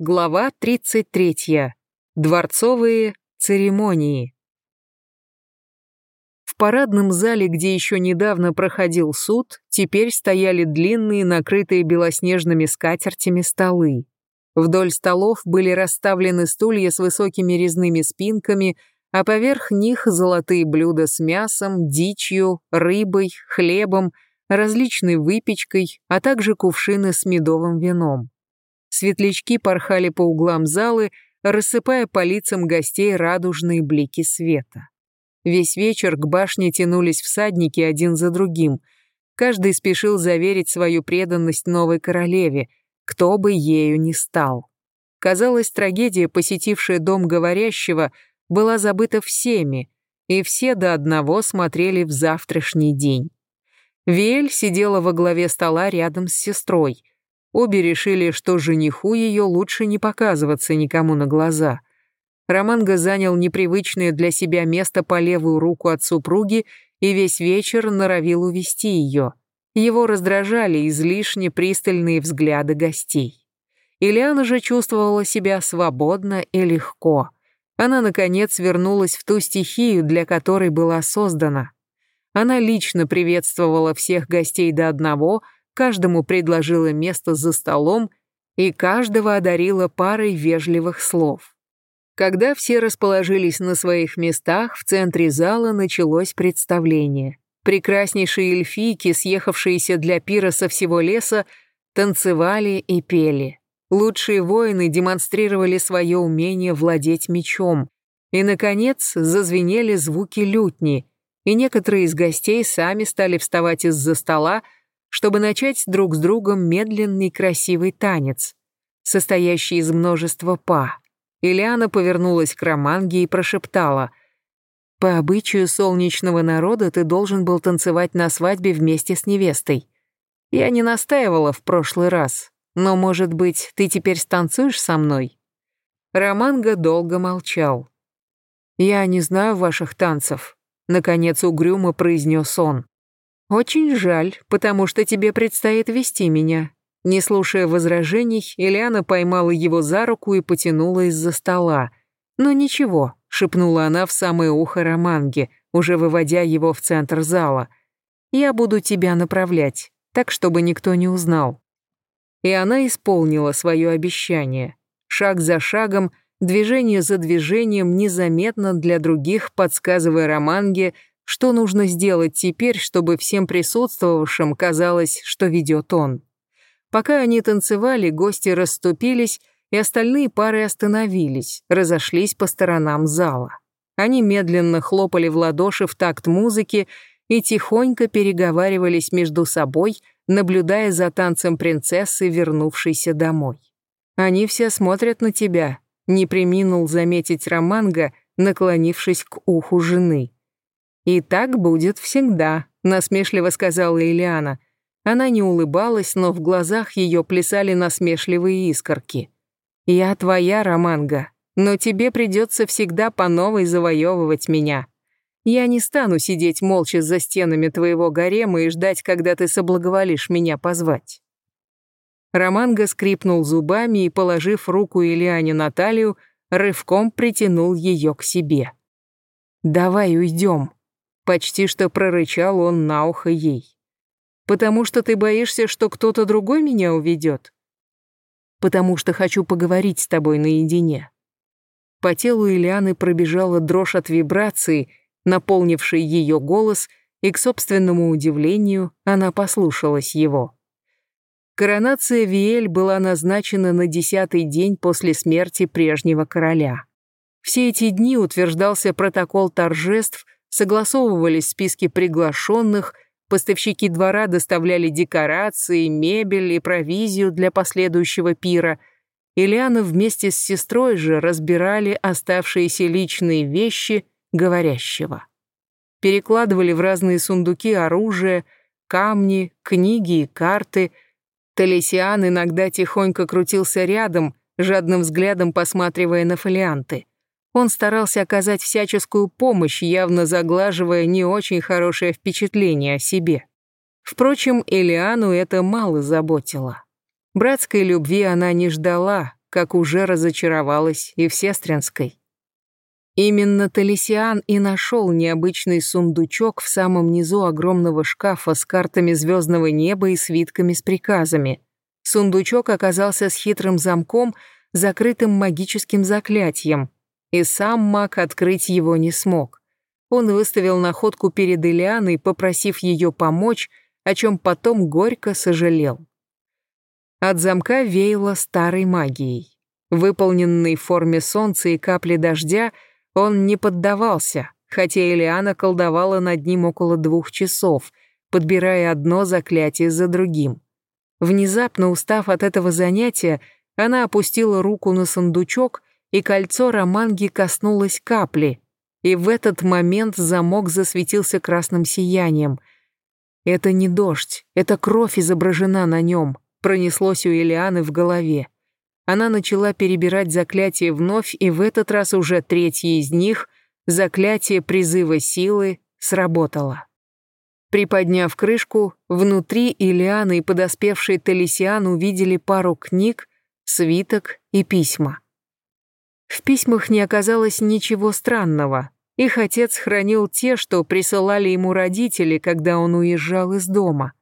Глава 33. Дворцовые церемонии. В парадном зале, где еще недавно проходил суд, теперь стояли длинные, накрытые белоснежными скатертями столы. Вдоль столов были расставлены стулья с высокими резными спинками, а поверх них золотые блюда с мясом, дичью, рыбой, хлебом, различной выпечкой, а также кувшины с медовым вином. Светлячки порхали по углам залы, рассыпая по лицам гостей радужные блики света. Весь вечер к башне тянулись всадники один за другим. Каждый спешил заверить свою преданность новой королеве, кто бы ею ни стал. Казалось, трагедия, посетившая дом говорящего, была забыта всеми, и все до одного смотрели в завтрашний день. Вель сидела во главе стола рядом с сестрой — Обе решили, что жениху ее лучше не показываться никому на глаза. Романго занял непривычное для себя место по левую руку от супруги и весь вечер норовил увести ее. Его раздражали излишне пристальные взгляды гостей. Ильяна же чувствовала себя свободно и легко. Она, наконец, вернулась в ту стихию, для которой была создана. Она лично приветствовала всех гостей до одного — каждому предложила место за столом и каждого одарила парой вежливых слов. Когда все расположились на своих местах, в центре зала началось представление. Прекраснейшие эльфийки, съехавшиеся для пира со всего леса, танцевали и пели. Лучшие воины демонстрировали свое умение владеть мечом. И, наконец, зазвенели звуки лютни, и некоторые из гостей сами стали вставать из-за стола, чтобы начать друг с другом медленный красивый танец, состоящий из множества па. Ильяна повернулась к Романге и прошептала «По обычаю солнечного народа ты должен был танцевать на свадьбе вместе с невестой. Я не настаивала в прошлый раз, но, может быть, ты теперь станцуешь со мной?» Романга долго молчал. «Я не знаю ваших танцев», — наконец угрюмо произнес он. «Очень жаль, потому что тебе предстоит вести меня». Не слушая возражений, Ильяна поймала его за руку и потянула из-за стола. «Ну ничего», — шепнула она в самое ухо Романге, уже выводя его в центр зала. «Я буду тебя направлять, так, чтобы никто не узнал». И она исполнила свое обещание. Шаг за шагом, движение за движением, незаметно для других, подсказывая Романге, что нужно сделать теперь, чтобы всем присутствовавшим казалось, что ведет он? Пока они танцевали, гости расступились, и остальные пары остановились, разошлись по сторонам зала. Они медленно хлопали в ладоши в такт музыки и тихонько переговаривались между собой, наблюдая за танцем принцессы, вернувшейся домой. «Они все смотрят на тебя», — не приминул заметить Романго, наклонившись к уху жены. «И так будет всегда», — насмешливо сказала Ильяна. Она не улыбалась, но в глазах ее плясали насмешливые искорки. «Я твоя, Романга, но тебе придется всегда по новой завоевывать меня. Я не стану сидеть молча за стенами твоего гарема и ждать, когда ты соблаговолишь меня позвать». Романга скрипнул зубами и, положив руку Ильяне на талию, рывком притянул ее к себе. «Давай уйдем», Почти что прорычал он на ухо ей. «Потому что ты боишься, что кто-то другой меня уведет?» «Потому что хочу поговорить с тобой наедине». По телу Ильяны пробежала дрожь от вибрации, наполнившей ее голос, и, к собственному удивлению, она послушалась его. Коронация Виэль была назначена на десятый день после смерти прежнего короля. Все эти дни утверждался протокол торжеств, согласовывались списки приглашенных, поставщики двора доставляли декорации, мебель и провизию для последующего пира. Ильяна вместе с сестрой же разбирали оставшиеся личные вещи говорящего. Перекладывали в разные сундуки оружие, камни, книги и карты. Талисиан иногда тихонько крутился рядом, жадным взглядом посматривая на фолианты. Он старался оказать всяческую помощь, явно заглаживая не очень хорошее впечатление о себе. Впрочем, Элиану это мало заботило. Братской любви она не ждала, как уже разочаровалась и в Сестринской. Именно Талисиан и нашел необычный сундучок в самом низу огромного шкафа с картами звездного неба и свитками с приказами. Сундучок оказался с хитрым замком, закрытым магическим заклятием, и сам маг открыть его не смог. Он выставил находку перед Илианой, попросив ее помочь, о чем потом горько сожалел. От замка веяло старой магией. Выполненный в форме солнца и капли дождя, он не поддавался, хотя Элиана колдовала над ним около двух часов, подбирая одно заклятие за другим. Внезапно устав от этого занятия, она опустила руку на сундучок, и кольцо романги коснулось капли, и в этот момент замок засветился красным сиянием. «Это не дождь, это кровь изображена на нем», пронеслось у Элианы в голове. Она начала перебирать заклятия вновь, и в этот раз уже третье из них, заклятие призыва силы, сработало. Приподняв крышку, внутри Илианы и подоспевший Талисиан увидели пару книг, свиток и письма. В письмах не оказалось ничего странного. Их отец хранил те, что присылали ему родители, когда он уезжал из дома,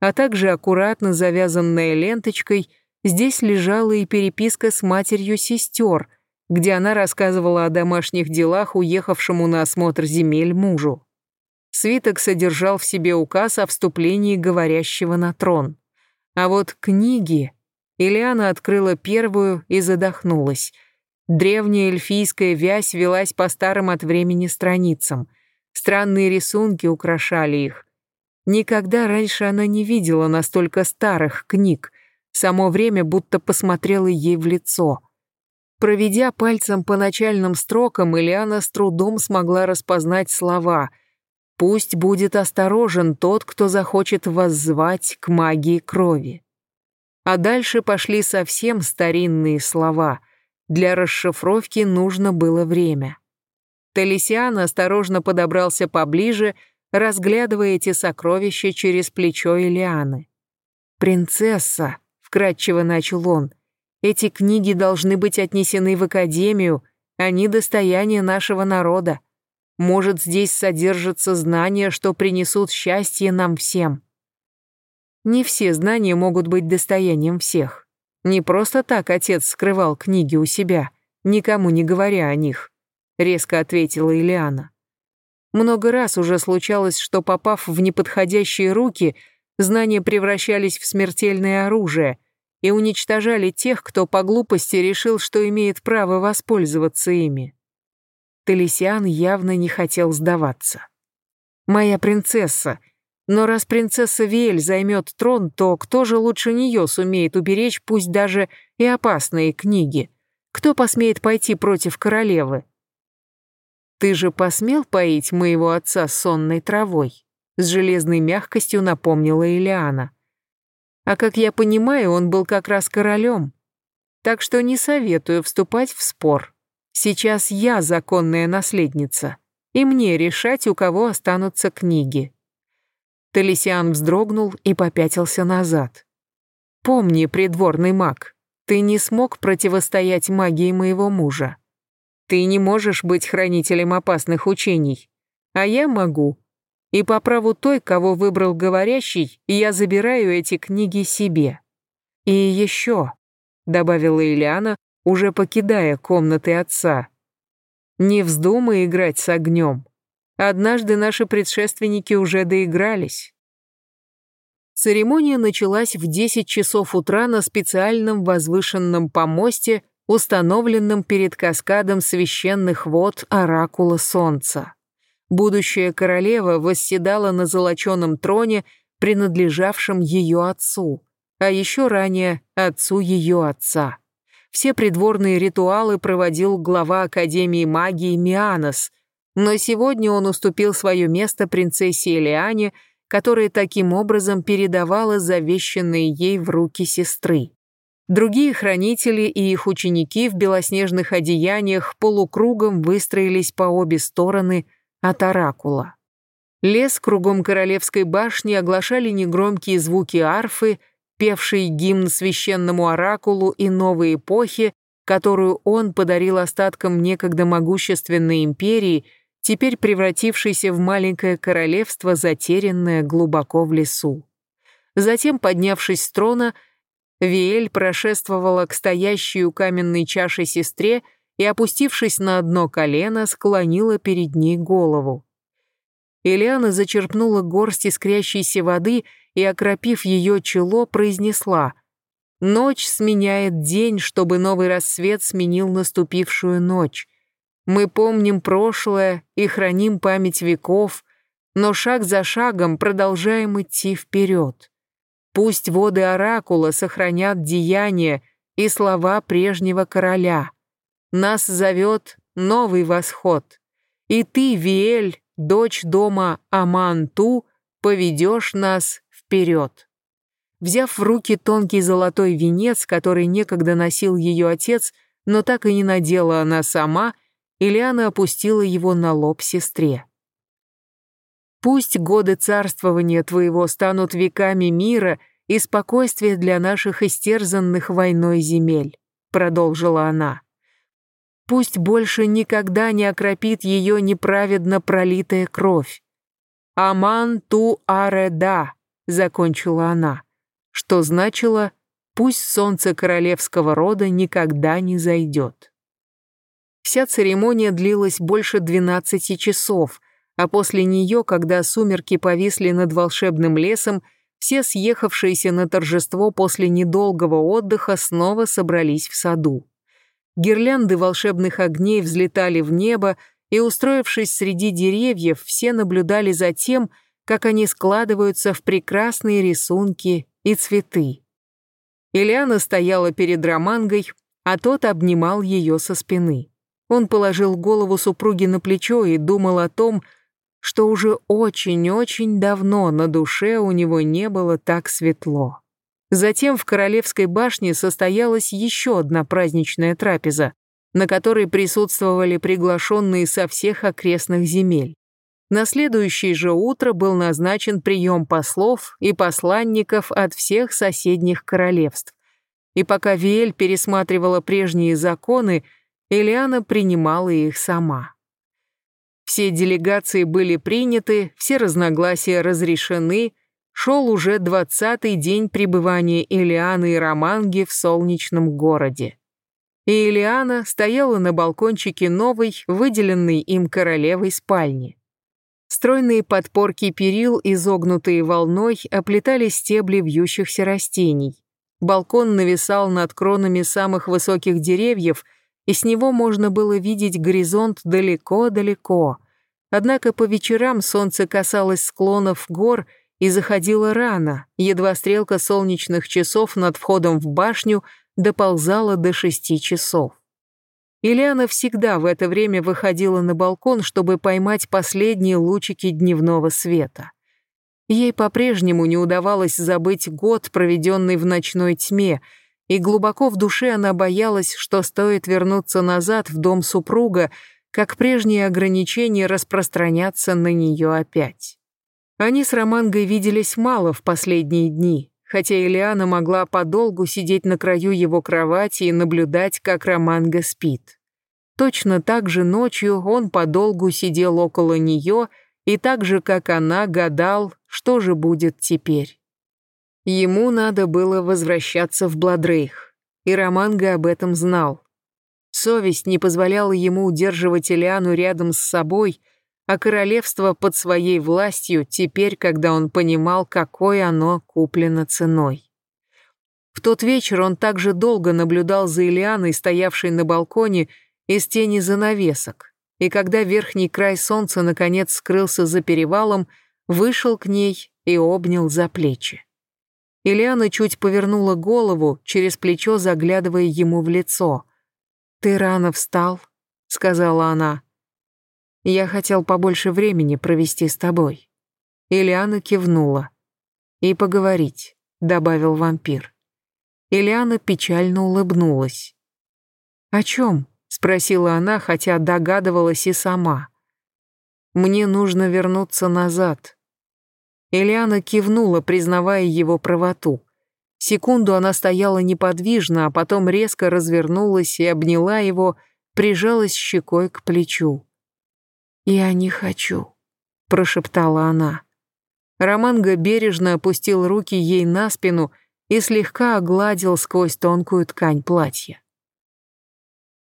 а также аккуратно завязанная ленточкой здесь лежала и переписка с матерью сестер, где она рассказывала о домашних делах уехавшему на осмотр земель мужу. Свиток содержал в себе указ о вступлении говорящего на трон. А вот книги... Ильяна открыла первую и задохнулась — Древняя эльфийская вязь велась по старым от времени страницам. Странные рисунки украшали их. Никогда раньше она не видела настолько старых книг. Само время будто посмотрело ей в лицо. Проведя пальцем по начальным строкам, Ильяна с трудом смогла распознать слова «Пусть будет осторожен тот, кто захочет воззвать к магии крови». А дальше пошли совсем старинные слова — для расшифровки нужно было время. Талисиан осторожно подобрался поближе, разглядывая эти сокровища через плечо Элианы. «Принцесса», — вкратчиво начал он, — «эти книги должны быть отнесены в Академию, они достояние нашего народа. Может, здесь содержатся знания, что принесут счастье нам всем». Не все знания могут быть достоянием всех. Не просто так отец скрывал книги у себя, никому не говоря о них, резко ответила Ильяна. Много раз уже случалось, что, попав в неподходящие руки, знания превращались в смертельное оружие и уничтожали тех, кто по глупости решил, что имеет право воспользоваться ими. Талисиан явно не хотел сдаваться. «Моя принцесса, но раз принцесса Виэль займет трон, то кто же лучше нее сумеет уберечь пусть даже и опасные книги? Кто посмеет пойти против королевы? Ты же посмел поить моего отца сонной травой? С железной мягкостью напомнила Элиана. А как я понимаю, он был как раз королем. Так что не советую вступать в спор. Сейчас я законная наследница, и мне решать, у кого останутся книги. Талисиан вздрогнул и попятился назад. «Помни, придворный маг, ты не смог противостоять магии моего мужа. Ты не можешь быть хранителем опасных учений, а я могу. И по праву той, кого выбрал говорящий, я забираю эти книги себе. И еще», — добавила Ильяна, уже покидая комнаты отца, «не вздумай играть с огнем. Однажды наши предшественники уже доигрались. Церемония началась в 10 часов утра на специальном возвышенном помосте, установленном перед каскадом священных вод Оракула Солнца. Будущая королева восседала на золоченом троне, принадлежавшем ее отцу, а еще ранее отцу ее отца. Все придворные ритуалы проводил глава Академии магии Мианос – но сегодня он уступил свое место принцессе Элиане, которая таким образом передавала завещанные ей в руки сестры. Другие хранители и их ученики в белоснежных одеяниях полукругом выстроились по обе стороны от оракула. Лес кругом королевской башни оглашали негромкие звуки арфы, певшие гимн священному оракулу и новой эпохи, которую он подарил остаткам некогда могущественной империи, теперь превратившейся в маленькое королевство, затерянное глубоко в лесу. Затем, поднявшись с трона, Виэль прошествовала к стоящей у каменной чаши сестре и, опустившись на одно колено, склонила перед ней голову. Ильяна зачерпнула горсть искрящейся воды и, окропив ее чело, произнесла «Ночь сменяет день, чтобы новый рассвет сменил наступившую ночь. Мы помним прошлое и храним память веков, но шаг за шагом продолжаем идти вперед. Пусть воды Оракула сохранят деяния и слова прежнего короля. Нас зовет новый восход. И ты, Виэль, дочь дома Аманту, поведешь нас вперед. Взяв в руки тонкий золотой венец, который некогда носил ее отец, но так и не надела она сама, Ильяна опустила его на лоб сестре. «Пусть годы царствования твоего станут веками мира и спокойствия для наших истерзанных войной земель», продолжила она. Пусть больше никогда не окропит ее неправедно пролитая кровь. «Аман ту ареда», — закончила она, что значило «пусть солнце королевского рода никогда не зайдет». Вся церемония длилась больше двенадцати часов, а после нее, когда сумерки повисли над волшебным лесом, все съехавшиеся на торжество после недолгого отдыха снова собрались в саду. Гирлянды волшебных огней взлетали в небо, и, устроившись среди деревьев, все наблюдали за тем, как они складываются в прекрасные рисунки и цветы. Ильяна стояла перед Романгой, а тот обнимал ее со спины. Он положил голову супруги на плечо и думал о том, что уже очень-очень давно на душе у него не было так светло. Затем в Королевской башне состоялась еще одна праздничная трапеза, на которой присутствовали приглашенные со всех окрестных земель. На следующее же утро был назначен прием послов и посланников от всех соседних королевств. И пока Виэль пересматривала прежние законы, Элиана принимала их сама. Все делегации были приняты, все разногласия разрешены, шел уже двадцатый день пребывания Элианы и Романги в солнечном городе. И Элиана стояла на балкончике новой, выделенной им королевой спальни. Стройные подпорки перил, изогнутые волной, оплетали стебли вьющихся растений. Балкон нависал над кронами самых высоких деревьев, и с него можно было видеть горизонт далеко-далеко. Однако по вечерам солнце касалось склонов гор — и заходила рано, едва стрелка солнечных часов над входом в башню доползала до шести часов. Ильяна всегда в это время выходила на балкон, чтобы поймать последние лучики дневного света. Ей по-прежнему не удавалось забыть год, проведенный в ночной тьме, и глубоко в душе она боялась, что стоит вернуться назад в дом супруга, как прежние ограничения распространятся на нее опять. Они с Романгой виделись мало в последние дни, хотя Элиана могла подолгу сидеть на краю его кровати и наблюдать, как Романга спит. Точно так же ночью он подолгу сидел около нее и так же, как она, гадал, что же будет теперь. Ему надо было возвращаться в Бладрейх, и Романга об этом знал. Совесть не позволяла ему удерживать Элиану рядом с собой, а королевство под своей властью теперь, когда он понимал, какое оно куплено ценой. В тот вечер он также долго наблюдал за Ильяной, стоявшей на балконе из тени занавесок, и когда верхний край солнца наконец скрылся за перевалом, вышел к ней и обнял за плечи. Ильяна чуть повернула голову, через плечо заглядывая ему в лицо. «Ты рано встал», — сказала она. Я хотел побольше времени провести с тобой». Ильяна кивнула. «И поговорить», — добавил вампир. Ильяна печально улыбнулась. «О чем?» — спросила она, хотя догадывалась и сама. «Мне нужно вернуться назад». Ильяна кивнула, признавая его правоту. Секунду она стояла неподвижно, а потом резко развернулась и обняла его, прижалась щекой к плечу. «Я не хочу», — прошептала она. Романго бережно опустил руки ей на спину и слегка огладил сквозь тонкую ткань платья.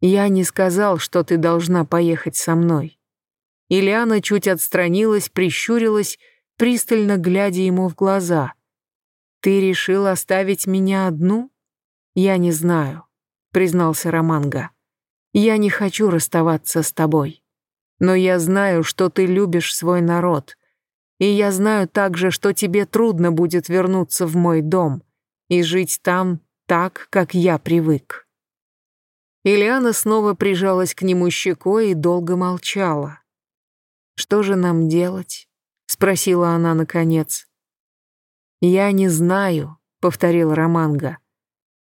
«Я не сказал, что ты должна поехать со мной». Ильяна чуть отстранилась, прищурилась, пристально глядя ему в глаза. «Ты решил оставить меня одну?» «Я не знаю», — признался Романго. «Я не хочу расставаться с тобой. Но я знаю, что ты любишь свой народ. И я знаю также, что тебе трудно будет вернуться в мой дом и жить там так, как я привык». Ильяна снова прижалась к нему щекой и долго молчала. «Что же нам делать?» — спросила она наконец. «Я не знаю», — повторил Романго.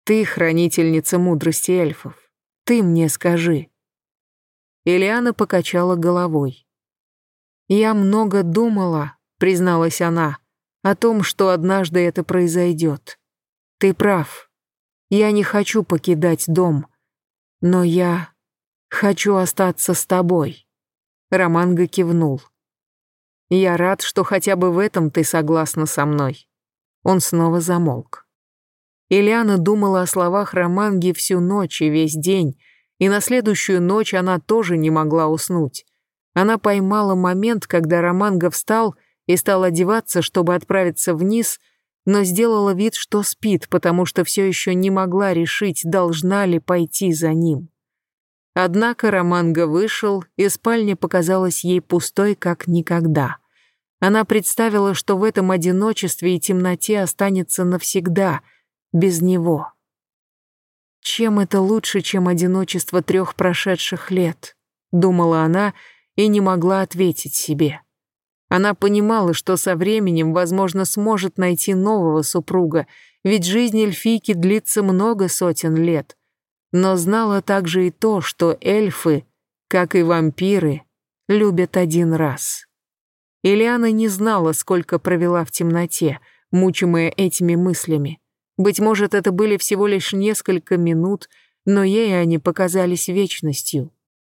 «Ты хранительница мудрости эльфов. Ты мне скажи». Ильяна покачала головой. «Я много думала», — призналась она, — «о том, что однажды это произойдет. Ты прав. Я не хочу покидать дом. Но я хочу остаться с тобой. Романго кивнул. Я рад, что хотя бы в этом ты согласна со мной. Он снова замолк. Ильяна думала о словах Романги всю ночь и весь день, и на следующую ночь она тоже не могла уснуть. Она поймала момент, когда Романга встал и стал одеваться, чтобы отправиться вниз, но сделала вид, что спит, потому что все еще не могла решить, должна ли пойти за ним. Однако Романго вышел, и спальня показалась ей пустой, как никогда. Она представила, что в этом одиночестве и темноте останется навсегда, без него. «Чем это лучше, чем одиночество трех прошедших лет?» — думала она и не могла ответить себе. Она понимала, что со временем, возможно, сможет найти нового супруга, ведь жизнь эльфийки длится много сотен лет. Но знала также и то, что эльфы, как и вампиры, любят один раз. Ильяна не знала, сколько провела в темноте, мучимая этими мыслями. Быть может, это были всего лишь несколько минут, но ей они показались вечностью.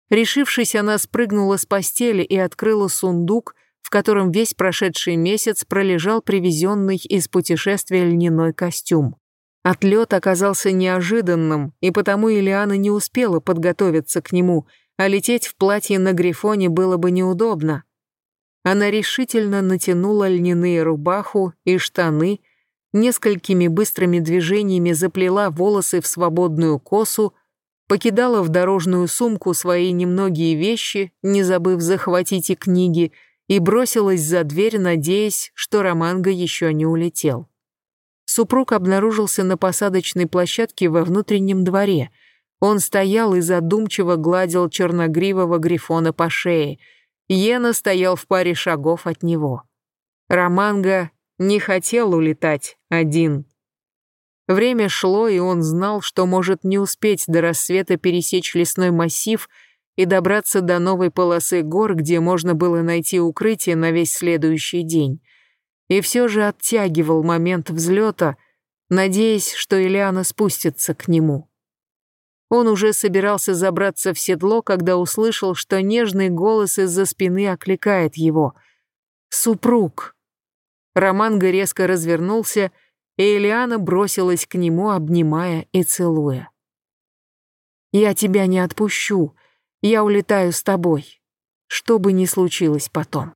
Решившись, она спрыгнула с постели и открыла сундук, в котором весь прошедший месяц пролежал привезенный из путешествия льняной костюм. Отлет оказался неожиданным, и потому Ильяна не успела подготовиться к нему, а лететь в платье на грифоне было бы неудобно. Она решительно натянула льняные рубаху и штаны, несколькими быстрыми движениями заплела волосы в свободную косу, покидала в дорожную сумку свои немногие вещи, не забыв захватить и книги, и бросилась за дверь, надеясь, что Романго еще не улетел. Супруг обнаружился на посадочной площадке во внутреннем дворе. Он стоял и задумчиво гладил черногривого грифона по шее. Йена стоял в паре шагов от него. Романго не хотел улетать один. Время шло, и он знал, что может не успеть до рассвета пересечь лесной массив — и добраться до новой полосы гор, где можно было найти укрытие на весь следующий день. И все же оттягивал момент взлета, надеясь, что Ильяна спустится к нему. Он уже собирался забраться в седло, когда услышал, что нежный голос из-за спины окликает его. «Супруг!» Романго резко развернулся, и Ильяна бросилась к нему, обнимая и целуя. «Я тебя не отпущу», я улетаю с тобой, что бы ни случилось потом.